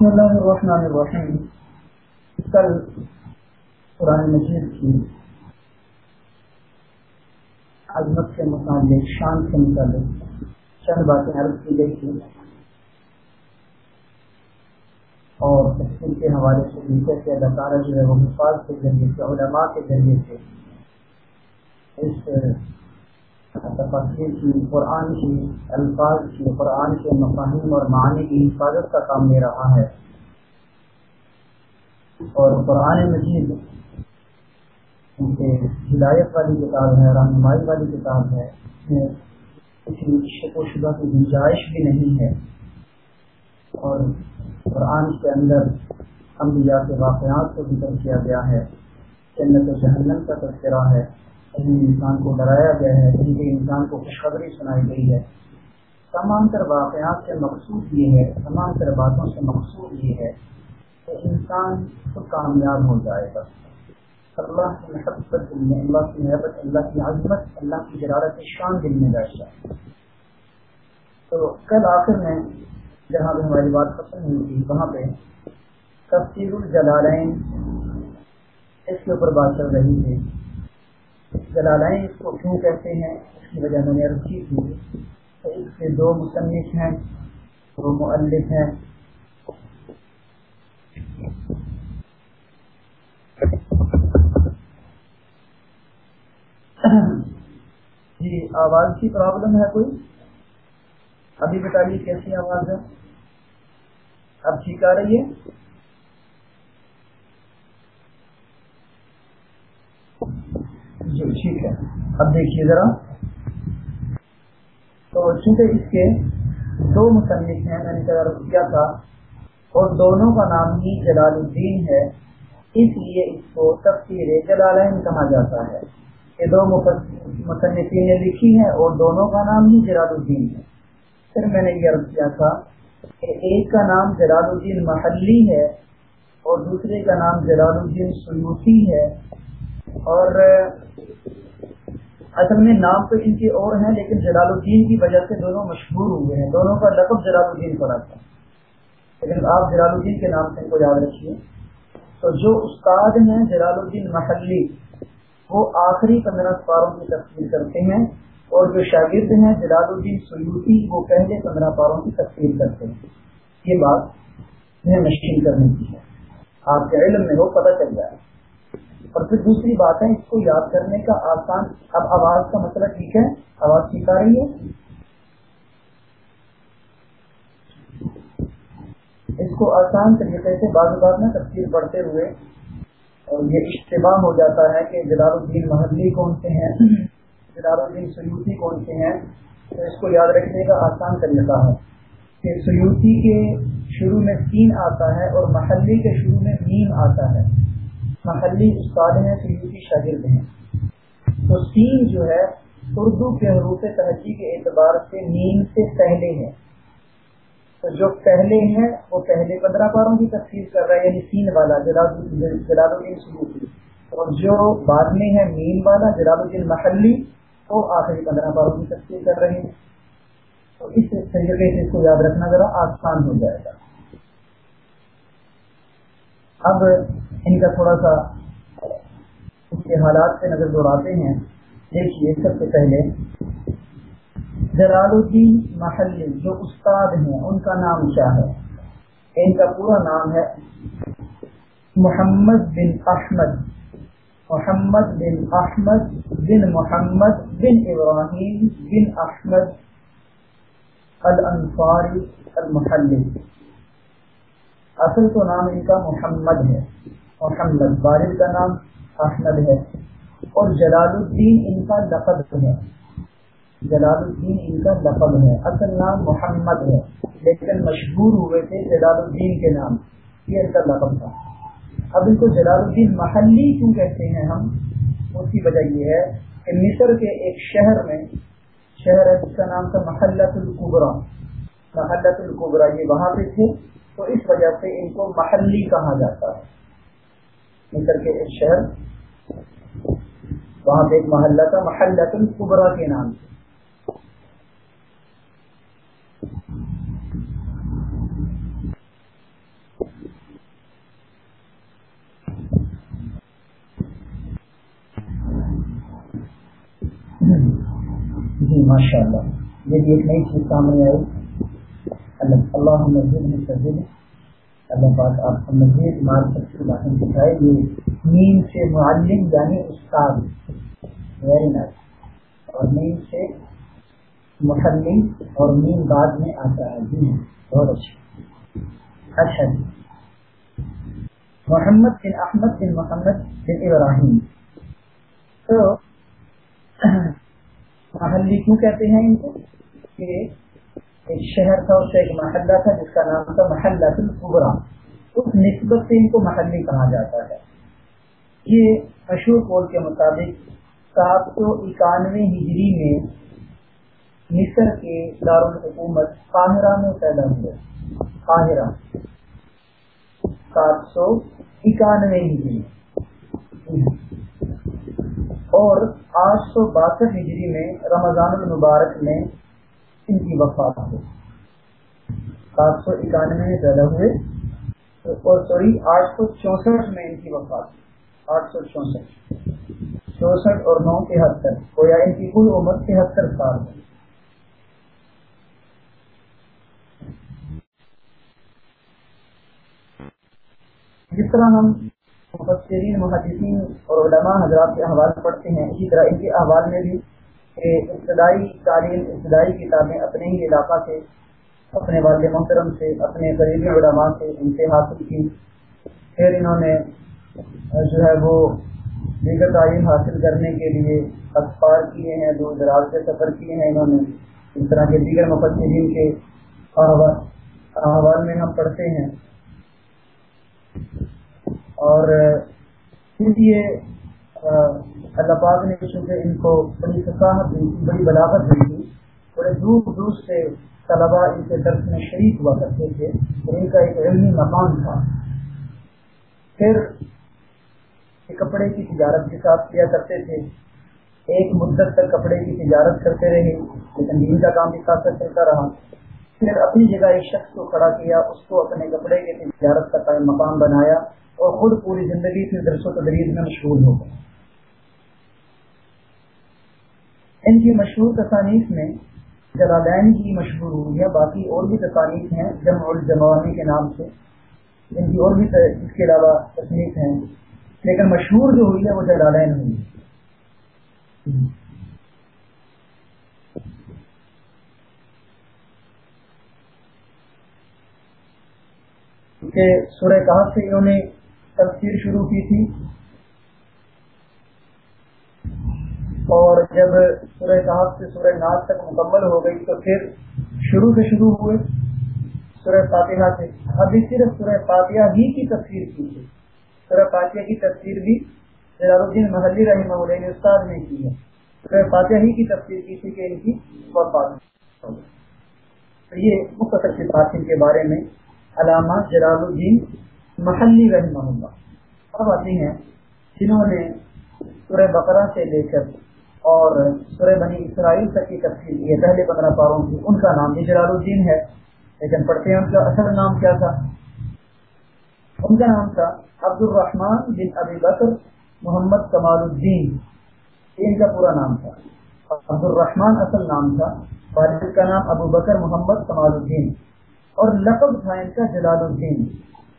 بسم اللہ الرحمن الرحیم۔ کل قرآن مجید کی عظمت کے متعلق شان کے متعلق چند باتیں عرض کی گئی تھی اور تفصیل کے حوالے سے بھی کیسے اللہ تعالیٰ جو ہے وہ حفاظ کے ذریعے سے، علماء کے ذریعے سے اس تفصیل کی، قرآن کی، الفاظ کی، قرآن کے مفاہیم اور معنی کی حفاظت کا کام لے رہا ہے۔ اور قرآن مجید ہدایت والی کتاب ہے، رہنمائی والی کتاب ہے۔ اس میں کسی شک و شبہ کی گنجائش بھی نہیں ہے۔ اور قرآن کے اندر انبیاء کے واقعات کو ذکر کیا گیا ہے۔ جنت و جہنم کا تذکرہ ہے۔ کہیں انسان کو ڈرایا گیا ہے کہیں کہ انسان کو خوشخبری سنائی گئی ہے۔ تمام تر واقعات سے مقصود یہ ہے، تمام تر باتوں سے مقصود یہ ہے کہ انسان خود کامیاب ہو جائے گا۔ اللہ کی محبت دل میں اللہ کی محبت، اللہ کی عظمت، اللہ کی جرارت شان دل میں بیٹھ جائے۔ تو کل آخر میں جہاں پہ ہماری بات ختم ہوئی تھی، وہاں پہ تفصیل الجلالین اس کے اوپر بات چل رہی تھی۔ جلالائیں اس کو کیوں کہتے ہیں؟ اس کی وجہ میں نے عرض کی تھی تو اس کے دو مصنف ہیں، دو مؤلف ہیں۔ جی آواز کی پرابلم ہے کوئی؟ ابھی بتائیے کیسی آواز ہے؟ اب ٹھیک آ رہی ہے؟ جی ٹھیک ہے۔ اب دیکھیے ذرا۔ تو چونکہ اس کے دو مصنف ہیں، میں نے کیا تھا، اور دونوں کا نام ہی جلال الدین ہے، اس لیے اس کو تفصیل جلالین کہا جاتا ہے۔ یہ دو مصنفین نے لکھی ہے اور دونوں کا نام ہی جلال الدین ہے۔ پھر میں نے یہ عرض کیا تھا کہ ایک کا نام جلال الدین محلی ہے اور دوسرے کا نام جلال الدین سلوسی ہے۔ اور اصل میں نام تو ان کے اور ہیں، لیکن جلال الدین کی وجہ سے دونوں مشہور ہوئے ہیں۔ دونوں کا لقب جلال الدین پڑا تھا لیکن آپ جلال الدین کے نام سے ان کو یاد رکھیے۔ تو جو استاد ہیں جلال الدین محلی، وہ آخری پندرہ پاروں کی تفصیل کرتے ہیں۔ اور جو شاگرد ہیں جلال الدین سلوتی وہ پہلے پندرہ پاروں کی تفصیل کرتے ہیں۔ یہ بات مشکل کرنے کی ہے۔ آپ کے علم میں وہ پتہ چل جائے۔ اور پھر دوسری بات ہے، اس کو یاد کرنے کا آسان، اب آواز کا مسئلہ ٹھیک ہے؟ آواز ٹھیک آ رہی ہے؟ اس کو آسان طریقے سے بعض بات میں تفصیل پڑھتے ہوئے، اور یہ اشتباہ ہو جاتا ہے کہ جلال الدین محلی کون سے ہیں؟ جلال الدین سیوتی کون سے ہیں؟ تو اس کو یاد رکھنے کا آسان طریقہ ہے کہ سیوتی کے شروع میں تین آتا ہے اور محلی کے شروع میں نیم آتا ہے۔ محلی استاد ہیں سیوتی شاگرد ہیں۔ تو سین جو ہے، اردو کے حروف ترقی کے اعتبار سے نیم سے پہلے ہے تو جو پہلے ہیں، وہ پہلے پندرہ پاروں کی تفصیل کر رہا ہے یعنی سین والا جلال الدین سلوکی۔ اور جو بعد میں ہے نیم والا جلال الدین محلی، وہ آخری پندرہ پاروں کی تفصیل کر رہے ہیں۔ تو اس طریقے سے اس کو یاد رکھنا ذرا آسان ہو جائے گا۔ اب ان کا تھوڑا سا اس کے حالات سے نظر دوڑاتے ہیں۔ دیکھیے سب سے پہلے جلال الدین جو استاد ہیں، ان کا نام کیا ہے؟ ان کا پورا نام ہے محمد بن احمد۔ محمد بن احمد بن محمد بن ابراہیم بن احمد الانصاری المحلی اصل تو نام ان کا محمد ہے۔ محمد بارد کا نام احمد ہے۔ اور جلال الدین ان کا لقب ہے۔ جلال الدین ان کا لقب ہے۔ اصل نام محمد ہے۔ لیکن مشہور ہوئے تھے جلال الدین کے نام۔ یہ ان کا لقب تھا۔ اب ان کو جلال الدین محلی کیوں کہتے ہیں ہم؟ اس کی وجہ یہ ہے کہ مصر کے ایک شہر میں شہر ہے جس کا نام تھا محلت القبرا۔ محلت القبرا یہ وہاں پہ تھے۔ تو اس وجہ سے ان کو محلی کہا جاتا ہے۔ مصر کے ایک شہر، وہاں پہ ایک محلہ تھا محلت القبرا کے نام سے۔ جی ماشاء اللہ یہ ایک نئی چیز سامنے آئی۔ اللہ اللہ میں اللہ پاک آپ کو مزید معرفت کی باتیں دکھائے یہ نیم سے معلم یعنی استاد۔ ویری نائس اور نیم سے مسلم اور نیم بعد میں آتا ہے۔ جی ہاں، بہت اچھا۔ اچھا جی۔ محمد بن احمد بن محمد بن ابراہیم۔ تو محلی کیوں کہتے ہیں ان کو؟ کہ ایک شہر تھا، اس کا ایک محلہ تھا، جس کا نام تھا محلہ القبرا اس نسبت سے ان کو محلی کہا جاتا ہے۔ یہ مشہور قول کے مطابق سات سو اکانوے ہجری میں مصر کے دارالحکومت قاہرہ میں پیدا ہوئے۔ قاہرہ۔ سات سو اکانوے ہجری اور آٹھ سو باسٹھ ہجری میں رمضان المبارک میں ان کی وفات ہوئی سات سو اکانوے میں پیدا ہوئے۔ اور سوری، آٹھ سو چونسٹھ میں ان کی وفات آٹھ سو چونسٹھ۔ چونسٹھ اور نو تہتر گویا ان کی کل عمر تہتر سال ہے جس طرح ہم مفسرین، محدثین اور علماء حضرات کے احوال پڑھتے ہیں، اسی طرح ان کے احوال میں بھی ابتدائی تعلیم، ابتدائی کتابیں اپنے ہی علاقہ سے، اپنے والد محترم سے، اپنے قریبی علماء سے ان سے حاصل کی۔ پھر انہوں نے جو ہے وہ دیگر تعلیم حاصل کرنے کے لیے اخبار کیے ہیں، دور دراز سے سفر کیے ہیں۔ انہوں نے اس طرح کے دیگر مفسرین کے احوال میں ہم پڑھتے ہیں۔ اور اس لیے اللہ پاک نے چونکہ ان کو بڑی فصاحت دی تھی بڑی بلاغت دی تھی۔ بڑے دور دور سے طلبا ان کے درس میں شریک ہوا کرتے تھے ان کا ایک علمی مقام تھا۔ پھر کپڑے کی تجارت کے ساتھ کیا کرتے تھے۔ ایک مدت تک کپڑے کی تجارت کرتے رہے لیکن دین کا کام بھی ساتھ ساتھ چلتا رہا۔ پھر اپنی جگہ ایک شخص کو کھڑا کیا، اس کو اپنے کپڑے کی تجارت کا مقام بنایا، اور خود پوری زندگی سے درس و تدریس میں مشغول ہو گئے ان کی مشہور تصانیف میں جلالین کی مشہور ہوئی ہے باقی اور بھی تصانیف ہیں جمع الجمانی کے نام سے جن کی اور بھی اس کے علاوہ تصنیف ہیں۔ لیکن مشہور جو ہوئی ہے وہ جلالین ہوئی کہ سورہ کہا سے انہوں نے تفسیر شروع کی تھی۔ اور جب سورہ صاحب سے سورہ ناز تک مکمل ہو گئی تو پھر شروع سے شروع ہوئے سورہ فاتحہ سے۔ ابھی صرف سورہ فاتحہ ہی کی تفسیر کی تھی سورہ فاتحہ کی تفسیر بھی جلال الدین محلی رحمہ اللہ استاد نے کی ہے۔ سورہ فاتحہ ہی کی تفسیر کی تھی کہ ان کی وفات۔ یہ مختصر سی بات ان کے بارے میں علامہ جلال الدین محلی رحمہ اللہ۔ اب آتے ہیں، جنہوں نے سورہ بقرہ سے لے کر اور سورہ بنی اسرائیل تک کی تفصیل کی ہے پہلے پندرہ پاروں کی، ان کا نام بھی جلال الدین ہے، لیکن پڑھتے ہیں ان کا اصل نام کیا تھا؟ ان کا نام تھا عبد الرحمان بن ابی بکر محمد کمال الدین ان کا پورا نام تھا۔ عبد الرحمان اصل نام تھا، والد کا نام ابو بکر محمد کمال الدین، اور لقب تھا ان کا جلال الدین۔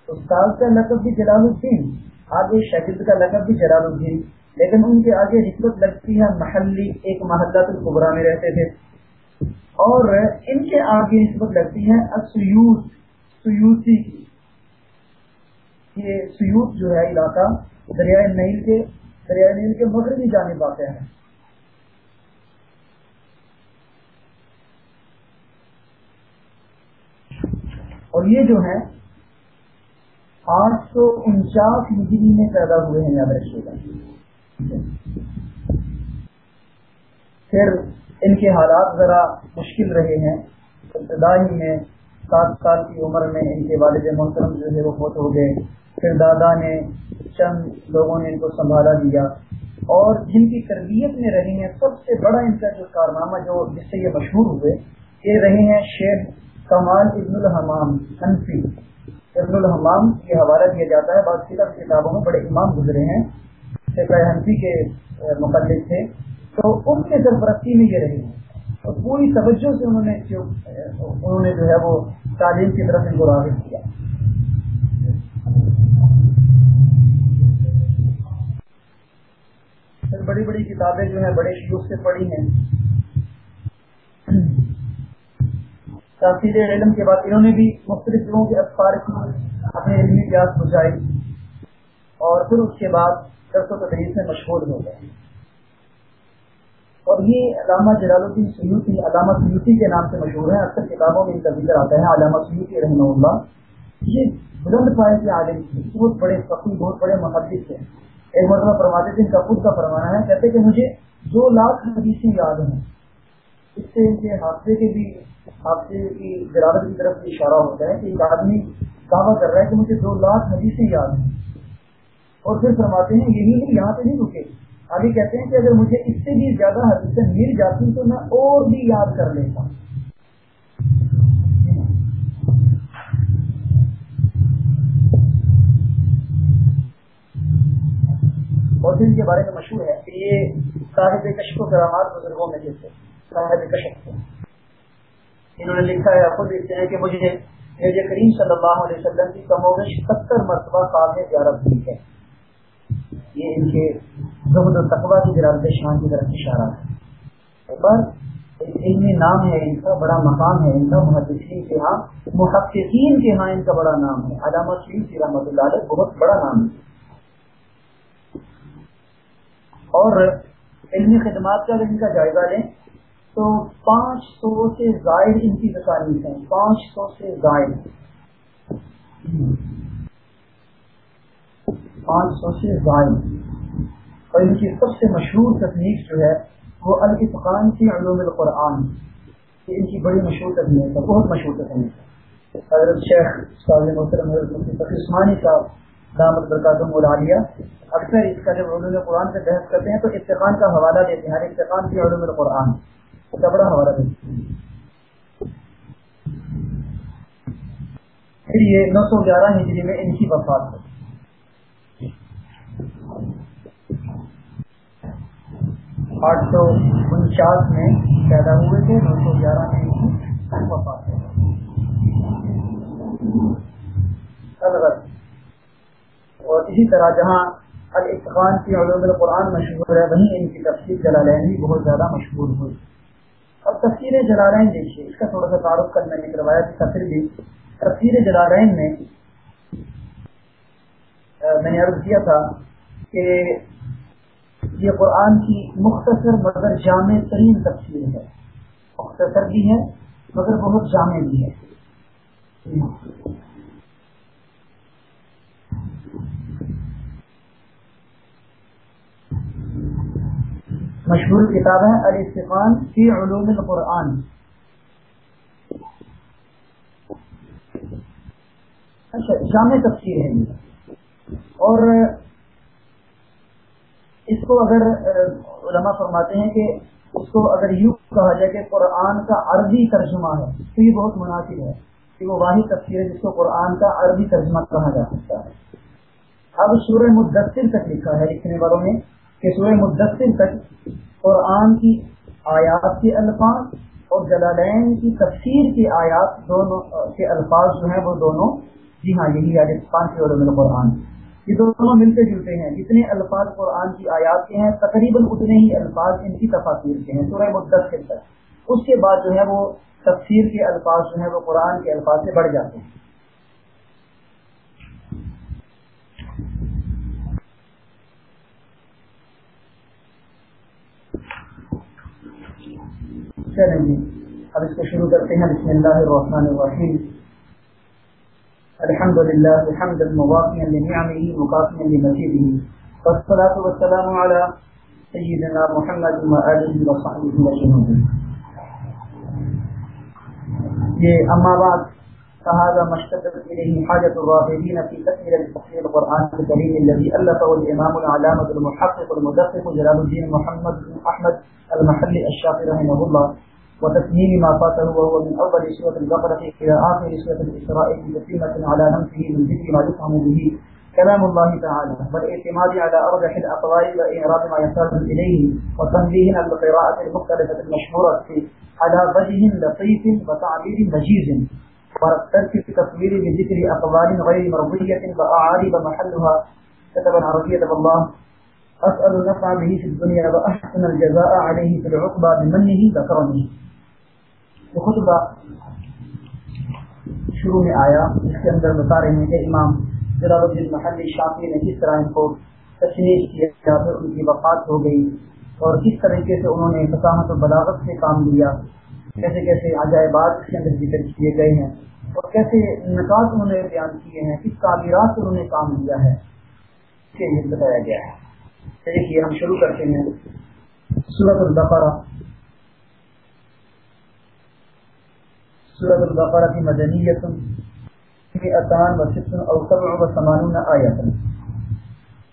استاد کا لقب بھی جلال الدین، آگے شاگرد کا لقب بھی جلال الدین۔ لیکن ان کے آگے نسبت لگتی ہے، محلی ایک محلہ القبرا میں رہتے تھے۔ اور ان کے آگے نسبت لگتی ہے سیوس سیوسی یہ سیوس جو ہے علاقہ، دریائے نیل کے، دریائے نیل کے مغربی جانے واقع ہے۔ اور یہ جو ہے، آٹھ سو انچاس ہجری میں پیدا ہوئے ہیں یاد رکھیے گا۔ پھر ان کے حالات ذرا مشکل رہے ہیں۔ ابتدائی میں سات سال کی عمر میں ان کے والد محترم جو ہے وہ فوت ہو گئے۔ پھر دادا نے چند لوگوں نے ان کو سنبھالا دیا اور جن کی تربیت میں رہے ہیں، سب سے بڑا ان کا جو کارنامہ جو جس سے یہ مشہور ہوئے، یہ رہے ہیں شیخ کمال ابن الحمام حنفی ابن الحمام، یہ حوالہ دیا جاتا ہے، بعض کتاب کتابوں میں بڑے امام گزرے ہیں۔ حنفی کے مقلد تھے، تو ان کے سرپرستی میں یہ رہے ہیں۔ اور پوری توجہ سے انہوں نے جو، انہوں نے جو ہے وہ تعلیم کی طرف ان کو راغب کیا۔ بڑی بڑی کتابیں جو ہیں بڑے شیوخ سے پڑھی ہیں۔ تاثیر علم کے بعد انہوں نے بھی مختلف لوگوں کے اخبار کی اپنے علمی پیاس بجائی اور پھر اس کے بعد درس و تدریس میں مشہور ہو گئے۔ اور یہ علامہ جلال الدین سیوتی علامہ سیوتی کے نام سے مشہور ہیں۔ اکثر کتابوں میں ان کا ذکر آتا ہے، علامہ سیوتی رحمہ اللہ۔ یہ بلند پائے کے عالم تھے، بہت بڑے فقیر بہت بڑے محدث ہیں ایک مرتبہ فرماتے تھے، ان کا خود کا فرمانا ہے، کہتے کہ مجھے دو لاکھ حدیثیں یاد ہیں۔ اس سے ان کے حادثے کے بھی، حادثے کی جرادت کی طرف اشارہ ہوتا ہے کہ ایک آدمی دعویٰ کر رہا ہے کہ مجھے دو لاکھ حدیثیں یاد ہیں۔ اور پھر فرماتے ہیں، یہی نہیں یہاں پہ نہیں رکے۔ آگے کہتے ہیں کہ اگر مجھے اس سے بھی زیادہ حدیثیں مل جاتی تو میں اور بھی یاد کر لیتا۔ اور دن کے بارے میں مشہور ہے کہ یہ صاحب کشف و کرامات بزرگوں میں جیسے صاحب کشف تھے۔ انہوں نے لکھا ہے خود لکھتے ہیں کہ مجھے میرے کریم صلی اللہ علیہ وسلم کی کموش ستر مرتبہ صاحب نے زیارت کی ہے۔ یہ ان کے زہد و تقوا کی جرالت شان کی طرف اشارہ ہے۔ پر علم نام ہے ان کا، بڑا مقام ہے ان کا، محدثین کے ہاں محققین کے ہاں ان کا بڑا نام ہے۔ علامہ سید رحمۃ اللہ علیہ بہت بڑا نام ہے۔ اور علمی خدمات کا اگر ان کا جائزہ لیں، تو پانچ سو سے زائد ان کی تصاویر ہیں۔ پانچ سو سے زائد۔ پانچ سو سے زائد۔ اور ان کی سب سے مشہور تکنیک جو ہے وہ الفقان کی علوم القرآن۔ ان کی بڑی مشہور تکنیک ہے، بہت مشہور تکنیک ہے۔ حضرت شیخ صاحب محترم حضرت عثمانی صاحب، دامت برکات ملالیہ اکثر اس کا جب علوم قرآن سے بحث کرتے ہیں تو اتقان کا حوالہ دیتے ہیں ہر اتقان کی علوم القرآن۔ اس کا بڑا حوالہ دیتے ہیں۔ پھر یہ نو سو گیارہ ہجری میں ان کی وفات ہے آٹھ سو انچاس میں پیدا ہوئے تھے، نو سو گیارہ میں ہی وفات اور اسی طرح جہاں الاتقان کی علوم القرآن مشہور ہے، وہیں ان کی تفصیل جلالین بھی بہت زیادہ مشہور ہوئی۔ اب تفصیل جلالین دیکھیے، اس کا تھوڑا سا تعارف کر میں نے کروایا تھا پھر بھی۔ تفصیل جلالین میں میں نے عرض کیا تھا کہ یہ قرآن کی مختصر مگر جامع ترین تفصیل ہے۔ مختصر بھی ہے، مگر بہت جامع بھی ہے۔ مشہور کتاب ہے الاستفان فی علوم القرآن۔ اچھا جامع تفصیل ہے۔ اور اس کو اگر علماء فرماتے ہیں کہ اس کو اگر یوں کہا جائے کہ قرآن کا عربی ترجمہ ہے، تو یہ بہت مناسب ہے کہ وہ واحد تفصیل ہے جس کو قرآن کا عربی ترجمہ کہا جا سکتا ہے۔ اب سورہ مدثر تک لکھا ہے لکھنے والوں نے کہ سورہ مدثر تک قرآن کی آیات کے الفاظ اور جلالین کی تفسیر کی آیات دونوں کے الفاظ جو ہیں وہ دونوں جی ہاں یہی ہے پانچ قرآن یہ دونوں ملتے جلتے ہیں۔ جتنے الفاظ قرآن کی آیات کے ہیں، تقریباً اتنے ہی الفاظ ان کی تفاصیر کے ہیں۔ سورہ مدثر تک۔ اس کے بعد جو ہے وہ تفسیر کے الفاظ جو ہیں وہ قرآن کے الفاظ سے بڑھ جاتے ہیں۔ چلیں جی اب اس کو شروع کرتے ہیں۔ بسم اللہ الرحمن الرحیم۔ الحمد لله حمدا مواقيا لنعمه مقاسما لمزيده. والصلاة والسلام على سيدنا محمد وآله وصحبه یہ أما بعد فهذا ما اشتدت إليه حاجة الراغبين في تفسير القرآن الكريم الذي ألفه الإمام العلامة المحقق المدقق جلال الدين محمد بن أحمد المحلي الشافعي رحمه الله. وتسليم ما فاته وهو من أول سورة البقرة إلى آخر سورة الإسراء بتتمة على نفسه من ذكر ما يفهم به. كلام الله تعالى. والاعتماد على أرجح الأقوال وإعراض ما يحتاج إليه وتنبيه على القراءة المختلفة المشهورة على وجه لطيف وتعبير وجيز وترك التصوير بذكر أقوال غير مرضية وأعارب محلها. كتب العربية والله أسأل النفع به في الدنيا وأحسن الجزاء عليه في العقبى بمنه وكرمه خطبہ شروع میں آیا۔ اس کے اندر بتا رہے ہیں کہ امام جلال الدین محلی شافی نے کس طرح ان کو تشنیش کیا پھر ان کی وفات ہو گئی اور کس طریقے سے انہوں نے فصاحت و بلاغت سے کام لیا، کیسے کیسے عجائبات اس کے اندر ذکر کیے گئے ہیں اور کیسے نکات انہوں نے بیان کیے ہیں، کس تعمیرات سے انہوں نے کام لیا ہے، اس کے لیے بتایا گیا ہے۔ دیکھیے ہم شروع کرتے ہیں۔ سورت البقرہ۔ سورة البقرة مدنية. مئتان وستن أو سبع وثمانون آية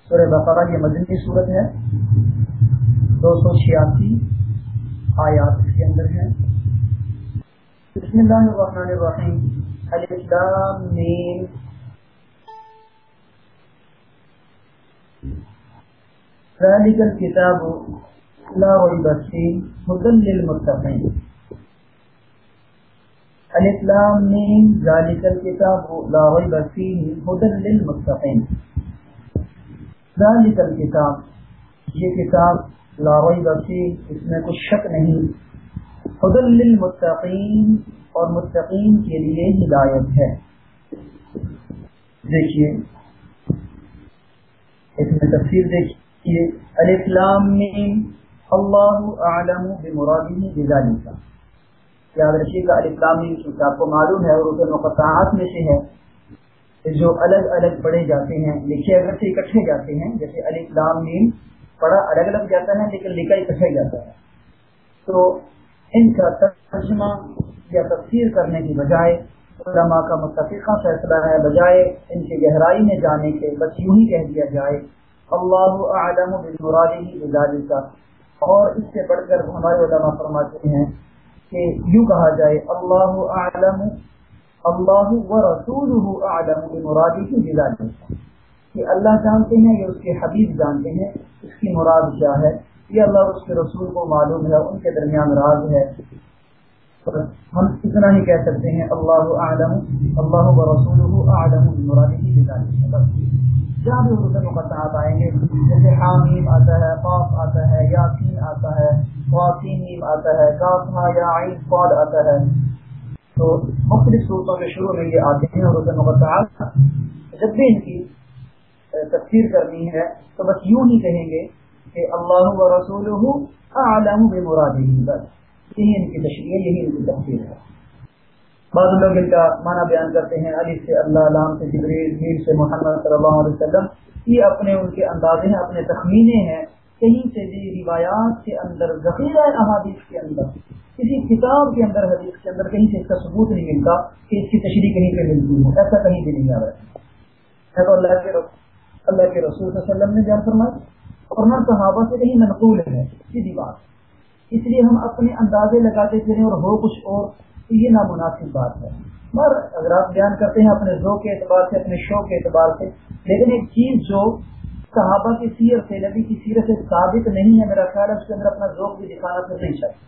سورة بقرة یہ مدنی سورت ہے. دو سو چھیاسی آیات اس کے اندر ہیں. بسم اللہ الرحمن الرحیم. الاسلام میم. ذلك الكتاب لا ريب فيه، هدى للمتقين. الاسلام میں ذالک لا ذالک یہ کتاب لا ریب اس میں کچھ شک نہیں۔ للمتقین، اور متقین کے لیے ہدایت ہے۔ دیکھیے، اس میں تفسیر دیکھیے الاسلام میں اللہ اعلم بمرادہ بذالک یاد رشید کا الاسلامی کیونکہ آپ کو معلوم ہے اور اسے مقطعات میں سے ہے جو الگ الگ پڑھے جاتے ہیں، لکھے اگر سے اکٹھے جاتے ہیں، جیسے الاسلام میم پڑھا الگ الگ جاتا ہے، لیکن لکھا اکٹھا جاتا ہے۔ تو ان کا ترجمہ یا تفسیر کرنے کی بجائے علماء کا متفقہ فیصلہ ہے۔ بجائے ان کی گہرائی میں جانے کے، بس یوں ہی کہہ دیا جائے، اللہ اعلم بالمراد کا اور اس سے بڑھ کر ہمارے علماء فرماتے ہیں کہ یوں کہا جائے، اللہ عالم اللہ و رسول عالم مرادی کی بلا کہ اللہ جانتے ہیں یا اس کے حبیب جانتے ہیں، اس کی مراد کیا ہے؟ یہ اللہ اس کے رسول کو معلوم ہے، ان کے درمیان راز ہے۔ ہم اتنا ہی کہہ سکتے ہیں، اللہ عالم اللہ و رسول عالم مرادی کی بلا جہاں بھی اردو مقدمات آئیں گے، جیسے حامیم آتا ہے، قاف آتا ہے، یاسین آتا ہے خواتین آتا ہے کافا یا عین فاد آتا ہے۔ تو مختلف صورتوں کے شروع میں یہ آتے ہیں اردو مقدمات جب بھی ان کی تفسیر کرنی ہے، تو بس یوں ہی کہیں گے کہ اللہ و رسول عالم بمرادی بس یہی ان کی تشریح یہی ان کی تفسیر ہے۔ بعض لوگ ان کا معنی بیان کرتے ہیں، علی سے اللہ علام سے جبریل، میر سے محمد صلی اللہ علیہ وسلم۔ یہ اپنے ان کے اندازے ہیں، اپنے تخمینے ہیں۔ کہیں سے بھی روایات کے اندر ذخیرہ احادیث کے اندر، کسی کتاب کے اندر، حدیث کے اندر کہیں سے اس کا ثبوت نہیں ملتا کہ اس کی تشریح کہیں پہ ملتی ہے، ایسا کہیں بھی نہیں آ رہا ہے۔ تو اللہ کے اللہ کے رسول صلی اللہ علیہ وسلم نے بیان فرمایا، اور نہ صحابہ سے کہیں منقول ہے، سیدھی بات۔ اس لیے ہم اپنے اندازے لگاتے چلیں اور ہو کچھ اور، تو یہ نامناسب بات ہے۔ مگر اگر آپ بیان کرتے ہیں اپنے ذوق کے اعتبار سے، اپنے شوق کے اعتبار سے، لیکن ایک چیز جو صحابہ کی سیرت سے، نبی کی سیرت سے ثابت نہیں ہے، میرا خیال ہے اس کے اندر اپنا ذوق بھی دکھانا پھر نہیں چاہیے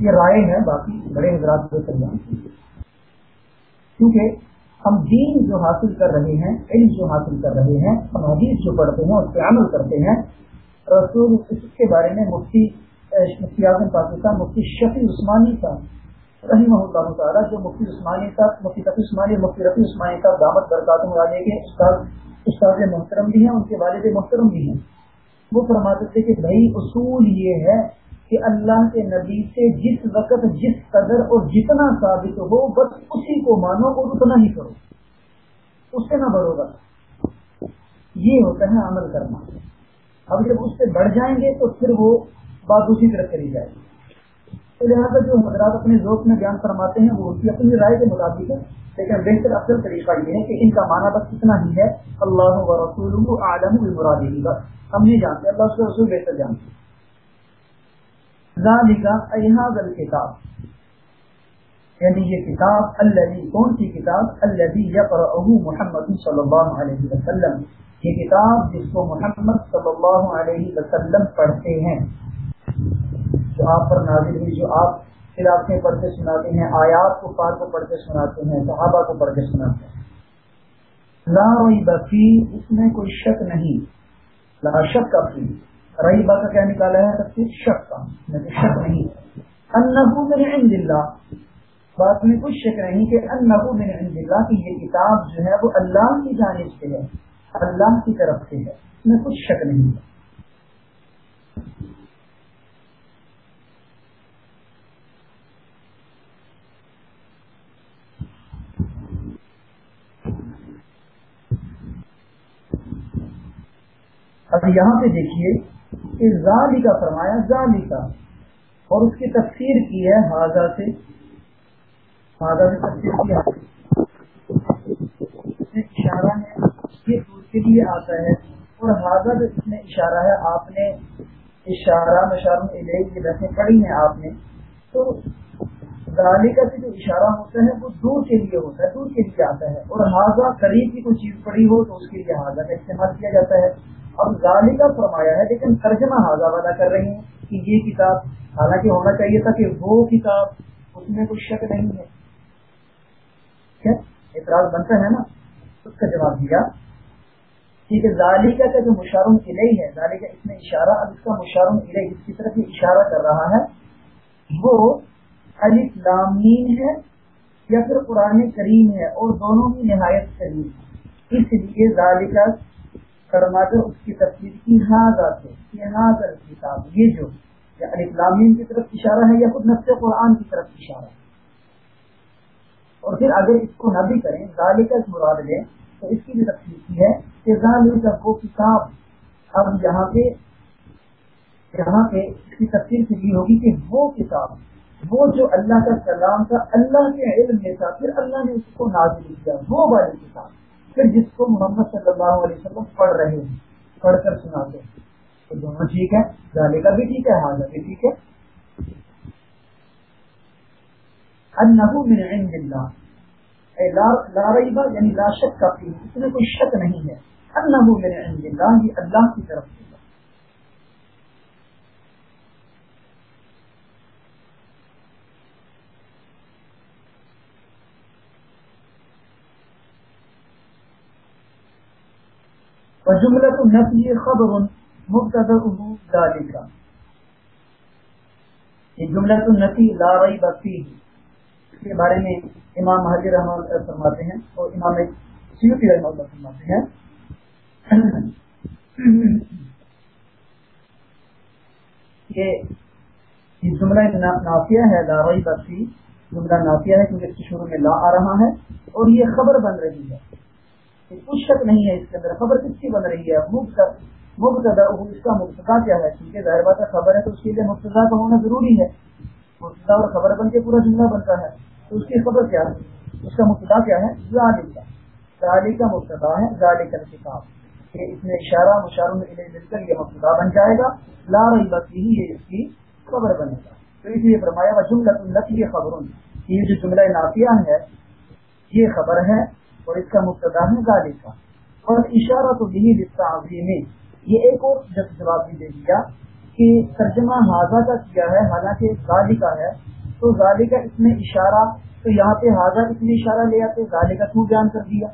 یہ رائے ہے باقی بڑے حضرات کو کیونکہ ہم دین جو حاصل کر رہے ہیں، علم جو حاصل کر رہے ہیں، ہم حدیث جو پڑھتے ہیں، اس پہ عمل کرتے ہیں، رسول اس کے بارے میں مفتی مفتی اعظم پاکستان، مفتی شفیع عثمانی کا رحمہ اللہ تعالیٰ، جو مفتی عثمانی صاحب، مفتی رفیع عثمانی مفتی رفیع عثمانی صاحب دعوت برکات والے کے استاد استاد محترم بھی ہیں، ان کے والد محترم بھی ہیں۔ وہ فرماتے تھے کہ بھائی، اصول یہ ہے کہ اللہ کے نبی سے جس وقت، جس قدر اور جتنا ثابت ہو، بس اسی کو مانو اور اتنا ہی کرو۔ اس سے نہ بڑھو گا یہ ہوتا ہے عمل کرنا۔ اب جب اس سے بڑھ جائیں گے تو پھر وہ بات اسی طرح کری جائے گی۔ تو لہٰذا جو حضرات اپنے ذوق میں بیان فرماتے ہیں، وہ ان کی اپنی رائے کے مطابق ہے لیکن بہتر افضل طریقہ یہ ہے کہ ان کا معنی بس اتنا ہی ہے، اللہ و رسول عالم المرادی بس ہم نہیں جانتے، اللہ اس کے رسول بہتر جانتے۔ کتاب یعنی یہ کتاب اللہ کون سی کتاب؟ اللہ محمد صلی اللہ علیہ وسلم۔ یہ کتاب جس کو محمد صلی اللہ علیہ وسلم پڑھتے ہیں۔ جو آپ پر نازل ہوئی، جو آپ پھر کے پڑھتے سناتے ہیں، آیات کو پار کو پڑھتے سناتے ہیں، صحابہ کو پڑھتے سناتے ہیں۔ لا بفی اس میں کوئی شک نہیں۔ لا شک کا فی رئی کا کیا نکالا ہے؟ شک کا۔ شک نہیں۔ انہو من عند اللہ۔ بات میں کچھ شک نہیں کہ انہو من عند اللہ کی یہ کتاب جو ہے، وہ اللہ کی جانب سے ہے۔ اللہ کی طرف سے ہے۔ اس میں کچھ شک نہیں۔ ہے اب یہاں پہ دیکھیے کہ زالی کا فرمایا زالی کا اور اس کی تفسیر کی ہے حاضہ سے۔ حاضہ سے تفسیر کیا؟ اشارہ ہے، یہ کے لیے آتا ہے۔ اور حاضر اس میں اشارہ ہے، آپ نے اشارہ مشار کی رسیں پڑھی ہیں آپ نے۔ تو زالی کا جو اشارہ ہوتا ہے، وہ دور کے لیے ہوتا ہے دور کے لیے آتا ہے۔ اور حاضہ قریب کی کوئی چیز پڑی ہو تو اس کے لیے حاضہ کا استعمال کیا جاتا ہے۔ اب ظالی کا فرمایا ہے لیکن ترجمہ حاضہ والا کر رہے ہیں کہ یہ کتاب حالانکہ ہونا چاہیے تھا کہ وہ کتاب اس میں کوئی شک نہیں ہے۔ کیا؟ اعتراض بنتا ہے نا؟ اس کا جواب دیا۔ ٹھیک ہے کا جو مشارم الہی ہے ظالی کا اس میں اشارہ، اب اس کا مشارم الہی جس کی طرف یہ اشارہ کر رہا ہے، وہ علی لامین ہے یا پھر قرآن کریم ہے اور دونوں ہی نہایت کریم اس لیے ظالی فرما کر اس کی تفصیل کی حاضر سے حاضر کتاب یہ جو اسلامین کی طرف اشارہ ہے یا خود نفس قرآن کی طرف اشارہ ہے۔ اور پھر اگر اس کو نہ بھی کریں ظالی کا مراد لیں تو اس کی بھی تفصیل کی ہے کہ ظالی کا وہ کتاب اب یہاں پہ یہاں پہ اس کی تفصیل سے یہ ہوگی کہ وہ کتاب، وہ جو اللہ کا کلام تھا، اللہ کے علم میں تھا، پھر اللہ نے اس کو نازل کیا، وہ والی کتاب۔ پھر جس کو محمد صلی اللہ علیہ وسلم پڑھ رہے ہیں، پڑھ کر سناتے ہیں تو دونوں ٹھیک ہے جانے کا بھی ٹھیک ہے ہاں، حاضر بھی ٹھیک ہے۔ انہو من عند اللہ۔ لا ریبا یعنی لا شک کا فی اس میں کوئی شک نہیں ہے۔ انہو من عند اللہ، یہ اللہ کی طرف سے۔ وجملة النفي خبر مبتدأه ذلك یہ جملہ النفی لا ریب فیہ. اس کے بارے میں امام حجی رحمہ اللہ فرماتے ہیں اور امام سیوتی رحمہ اللہ فرماتے ہیں. کہ یہ جملہ نافیہ ہے، لا ریب فیہ. جملہ نافیہ ہے کیونکہ اس کے شروع میں لا آ رہا ہے اور یہ خبر بن رہی ہے۔ کچھ شک نہیں ہے اس کے اندر، خبر کس کی بن رہی ہے؟ مبتدا اس کا مبتدا کیا ہے؟ کیونکہ ظاہر بات ہے، خبر ہے تو اس کے لیے مبتدا کا ہونا ضروری ہے۔ مبتدا اور خبر بن کے پورا جملہ بنتا ہے۔ تو اس کی خبر کیا ہے؟ اس کا مبتدا کیا ہے؟ ظالی کا ظالی کا مبتدا ہے ظالی کا کتاب کہ اس میں اشارہ، مشاروں میں مل کر یہ مبتدا بن جائے گا۔ لا رہی بس یہی ہے اس کی خبر بنے گا۔ تو اس لیے فرمایا جملہ یہ خبروں یہ جو جملہ نافیہ ہے، یہ خبر ہے۔ اور اس کا مقتدا ہے گالی کا اور اشارہ تو یہی رشتہ میں یہ ایک اور جب جواب بھی دے دیا کہ ترجمہ حاضہ کا کیا ہے، حالانکہ گالی کا ہے، تو گالی کا اس میں اشارہ، تو یہاں پہ حاضہ اس میں اشارہ لے آتے گالی کا کیوں بیان کر دیا۔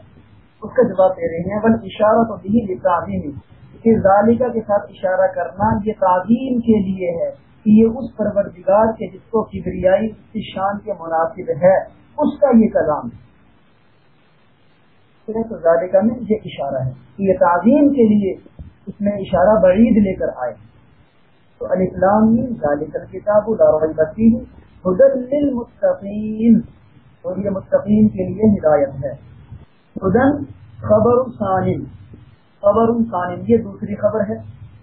اس کا جواب دے رہے ہیں، بل اشارہ تو یہی رشتہ میں کہ ذالکہ کے ساتھ اشارہ کرنا یہ تعظیم کے لیے ہے کہ یہ اس پروردگار کے جس کو کبریائی شان کے مناسب ہے، اس کا یہ کلام۔ ہے تو ذالکہ میں یہ اشارہ ہے کہ یہ تعظیم کے لیے اس میں اشارہ بعید لے کر آئے تو الاسلام ذالک الکتاب البین حدن للمتقین۔ اور یہ متقین کے لیے ہدایت ہے۔ حدن خبر ثانم خبر ثانم یہ دوسری خبر ہے۔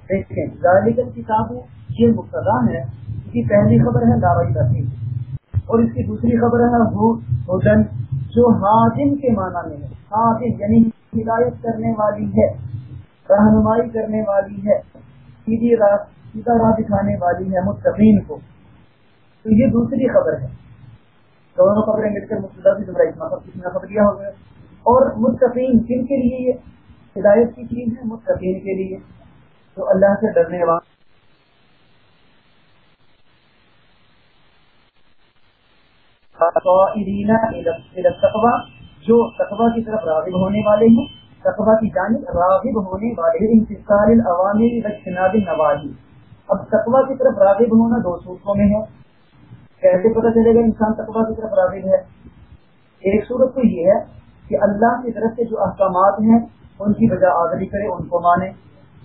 دیکھیں، ذالک الکتاب یہ مبتدا ہے، اس کی پہلی خبر ہے دعوی تفیم اور اس کی دوسری خبر ہے ہدن جو حاضم کے معنی میں ہے۔ حاضم یعنی ہدایت کرنے والی ہے، رہنمائی کرنے والی ہے، سیدھی راہ، سیدھا راہ دکھانے والی ہے متقین کو۔ تو یہ دوسری خبر ہے۔ دونوں خبریں مل کر مبتدا بھی دوبارہ اس مطلب کس میں خبریہ ہو گئے اور متقین کن کے لیے یہ ہدایت کی چیز ہے؟ متقین کے لیے۔ تو اللہ سے ڈرنے والا جو تقوا کی طرف راغب ہونے والے ہیں تقوا کی جانب راغب ہونے والے انتقال العوامی نواحی اب تقوا کی طرف راغب ہونا دو صورتوں میں ہے۔ کیسے پتہ چلے گا انسان تقوا کی طرف راغب ہے؟ ایک صورت تو یہ ہے کہ اللہ کی طرف سے جو احکامات ہیں، ان کی وجہ آدری کرے، ان کو مانے۔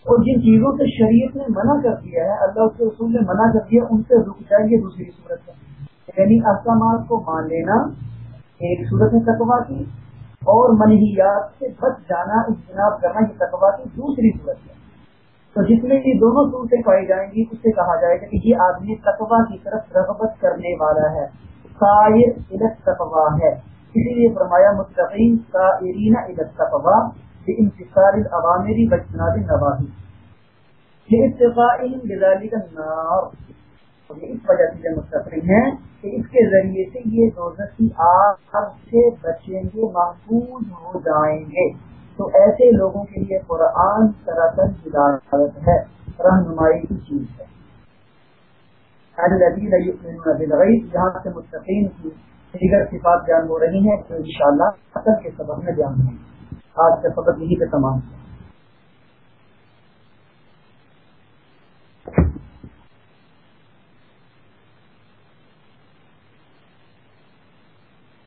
اور جن چیزوں سے شریعت نے منع کر دیا ہے، اللہ اس کے اصول نے منع کر دیا، ان سے رک جائے یہ دوسری صورت ہے۔ یعنی احکامات کو مان لینا ایک صورت ہے تقوا کی، اور منحیات سے بچ جانا اجتناب کرنا یہ تقوا کی دوسری صورت ہے۔ تو جس میں یہ دونوں صورتیں پائی جائیں گی، اس سے کہا جائے گا کہ یہ آدمی تقوا کی طرف رغبت کرنے والا ہے۔ شاعر تقوا ہے۔ اسی لیے فرمایا مستقیم شاعرین تقوا انتظار العوامری بجناب نواحی یہ اتفاقی بذالک النار اس وجہ سے مستقری ہیں کہ اس کے ذریعے سے یہ دوزخی آگ سے بچیں گے، محفوظ ہو جائیں گے۔ تو ایسے لوگوں کے لیے قرآن سراسر ہدایت ہے، رہنمائی کی چیز ہے۔ جہاں سے مستقیم کی دیگر صفات بیان ہو رہی ہیں تو انشاءاللہ اصل کے سبب میں بیان ہوں آج کا سبق یہی پہ تمام ہے۔